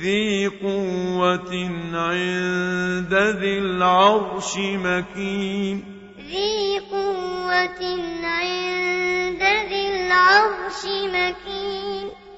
ذي قوة عند ذي العرش مكين. ذي قوة عند ذي العرش مكين.